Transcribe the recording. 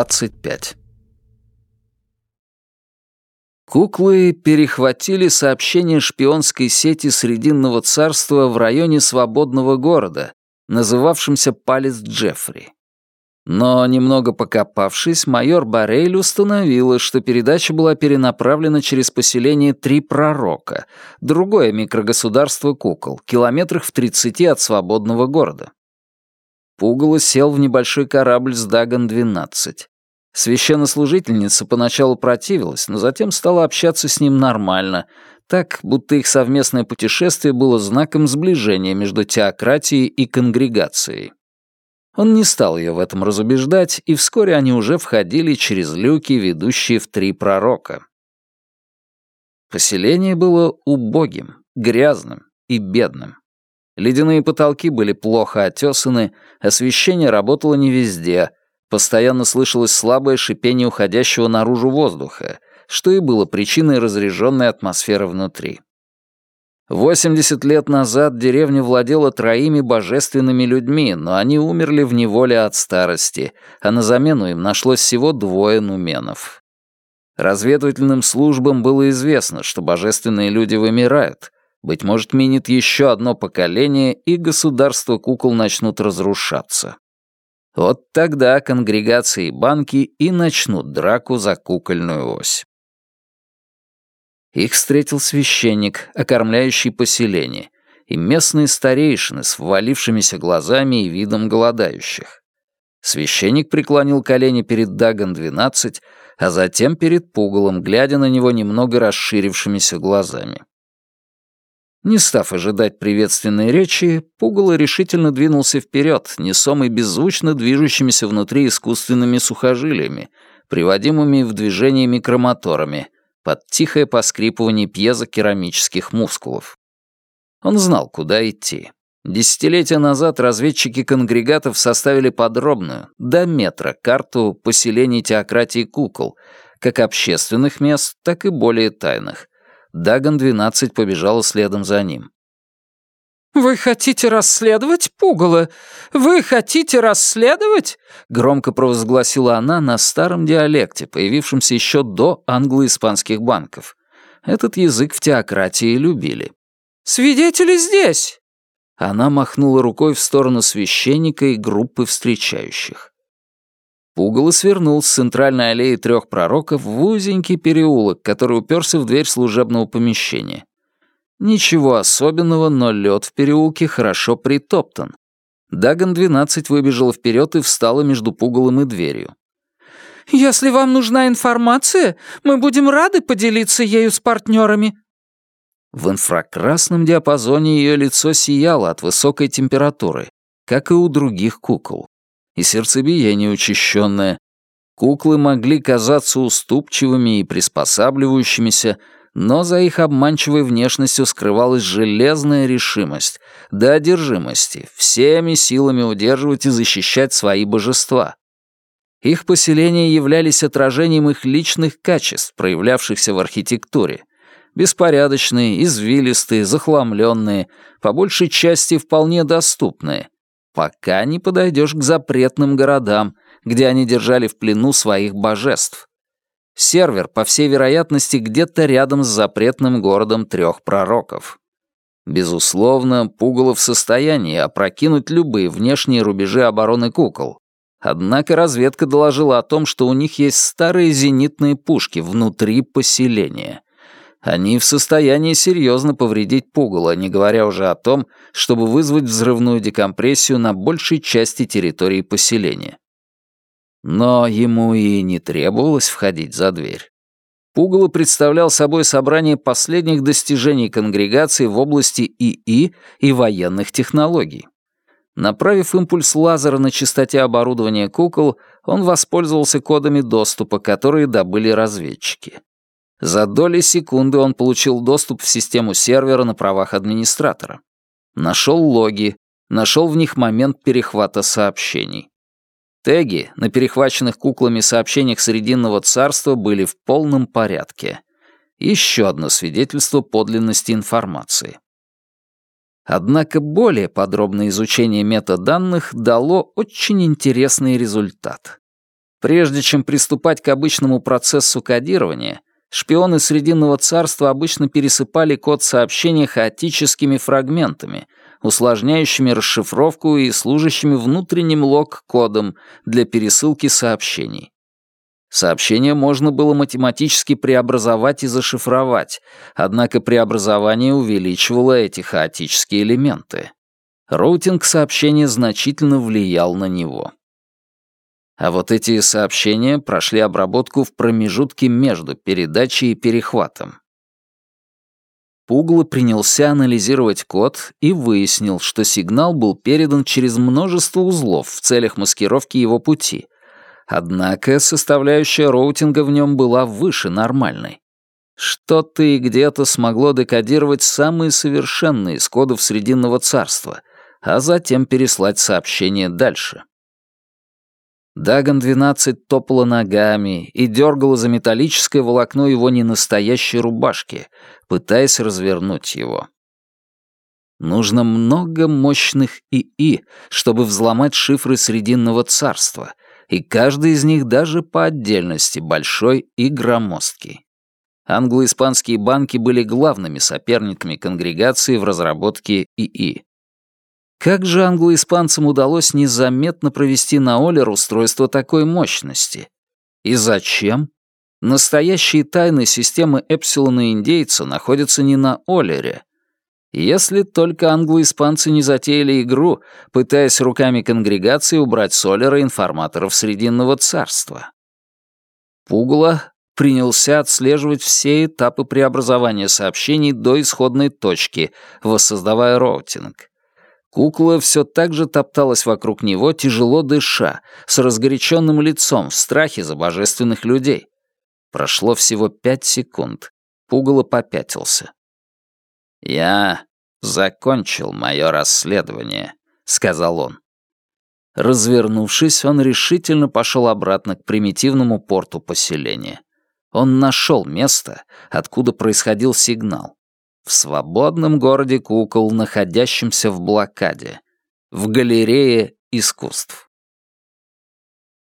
25. Куклы перехватили сообщение шпионской сети Срединного царства в районе свободного города, называвшемся Палец Джеффри. Но, немного покопавшись, майор Баррейль установила, что передача была перенаправлена через поселение Три Пророка, другое микрогосударство кукол, километрах в 30 от свободного города. Пугало сел в небольшой корабль с Даган-12. Священнослужительница поначалу противилась, но затем стала общаться с ним нормально, так, будто их совместное путешествие было знаком сближения между теократией и конгрегацией. Он не стал ее в этом разубеждать, и вскоре они уже входили через люки, ведущие в три пророка. Поселение было убогим, грязным и бедным. Ледяные потолки были плохо отесаны, освещение работало не везде, Постоянно слышалось слабое шипение уходящего наружу воздуха, что и было причиной разреженной атмосферы внутри. 80 лет назад деревня владела троими божественными людьми, но они умерли в неволе от старости, а на замену им нашлось всего двое нуменов. Разведывательным службам было известно, что божественные люди вымирают. Быть может, минит еще одно поколение, и государства кукол начнут разрушаться. Вот тогда конгрегации и банки и начнут драку за кукольную ось. Их встретил священник, окормляющий поселение, и местные старейшины с ввалившимися глазами и видом голодающих. Священник преклонил колени перед Дагон-12, а затем перед пугалом, глядя на него немного расширившимися глазами. Не став ожидать приветственной речи, Пугало решительно двинулся вперед, несомый беззвучно движущимися внутри искусственными сухожилиями, приводимыми в движение микромоторами, под тихое поскрипывание пьезокерамических мускулов. Он знал, куда идти. Десятилетия назад разведчики конгрегатов составили подробную, до метра, карту поселений теократии кукол, как общественных мест, так и более тайных, Дагон-12 побежала следом за ним. «Вы хотите расследовать пугало? Вы хотите расследовать?» Громко провозгласила она на старом диалекте, появившемся еще до англо-испанских банков. Этот язык в теократии любили. «Свидетели здесь!» Она махнула рукой в сторону священника и группы встречающих. Пугало свернул с центральной аллеи трех пророков в узенький переулок, который уперся в дверь служебного помещения. Ничего особенного, но лед в переулке хорошо притоптан. Дагон-12 выбежала вперед и встала между пугалом и дверью. «Если вам нужна информация, мы будем рады поделиться ею с партнерами». В инфракрасном диапазоне ее лицо сияло от высокой температуры, как и у других кукол и сердцебиение учащенное. Куклы могли казаться уступчивыми и приспосабливающимися, но за их обманчивой внешностью скрывалась железная решимость, до одержимости, всеми силами удерживать и защищать свои божества. Их поселения являлись отражением их личных качеств, проявлявшихся в архитектуре. Беспорядочные, извилистые, захламленные, по большей части вполне доступные, пока не подойдешь к запретным городам, где они держали в плену своих божеств. Сервер, по всей вероятности, где-то рядом с запретным городом трех пророков. Безусловно, Пугало в состоянии опрокинуть любые внешние рубежи обороны кукол. Однако разведка доложила о том, что у них есть старые зенитные пушки внутри поселения — они в состоянии серьезно повредить пугало, не говоря уже о том, чтобы вызвать взрывную декомпрессию на большей части территории поселения. Но ему и не требовалось входить за дверь. Пугало представлял собой собрание последних достижений конгрегации в области ИИ и военных технологий. Направив импульс лазера на частоте оборудования кукол, он воспользовался кодами доступа, которые добыли разведчики. За доли секунды он получил доступ в систему сервера на правах администратора. Нашел логи, нашел в них момент перехвата сообщений. Теги на перехваченных куклами сообщениях Срединного царства были в полном порядке. Еще одно свидетельство подлинности информации. Однако более подробное изучение метаданных дало очень интересный результат. Прежде чем приступать к обычному процессу кодирования, шпионы Срединного царства обычно пересыпали код сообщения хаотическими фрагментами, усложняющими расшифровку и служащими внутренним лог-кодом для пересылки сообщений. Сообщение можно было математически преобразовать и зашифровать, однако преобразование увеличивало эти хаотические элементы. Роутинг сообщения значительно влиял на него. А вот эти сообщения прошли обработку в промежутке между передачей и перехватом. Пугло принялся анализировать код и выяснил, что сигнал был передан через множество узлов в целях маскировки его пути — Однако составляющая роутинга в нем была выше нормальной. Что-то и где-то смогло декодировать самые совершенные из кодов Срединного царства, а затем переслать сообщение дальше. Дагон-12 топала ногами и дергала за металлическое волокно его ненастоящей рубашки, пытаясь развернуть его. Нужно много мощных ИИ, чтобы взломать шифры Срединного царства, и каждый из них даже по отдельности большой и громоздкий. Англо-испанские банки были главными соперниками конгрегации в разработке ИИ. Как же англо-испанцам удалось незаметно провести на Олер устройство такой мощности? И зачем? Настоящие тайны системы Эпсилона Индейца находятся не на Олере, если только англо-испанцы не затеяли игру, пытаясь руками конгрегации убрать с Олера информаторов Срединного царства. Пугало принялся отслеживать все этапы преобразования сообщений до исходной точки, воссоздавая роутинг. Кукла все так же топталась вокруг него, тяжело дыша, с разгоряченным лицом, в страхе за божественных людей. Прошло всего пять секунд. Пугало попятился. «Я закончил мое расследование», — сказал он. Развернувшись, он решительно пошел обратно к примитивному порту поселения. Он нашел место, откуда происходил сигнал. В свободном городе кукол, находящемся в блокаде. В галерее искусств.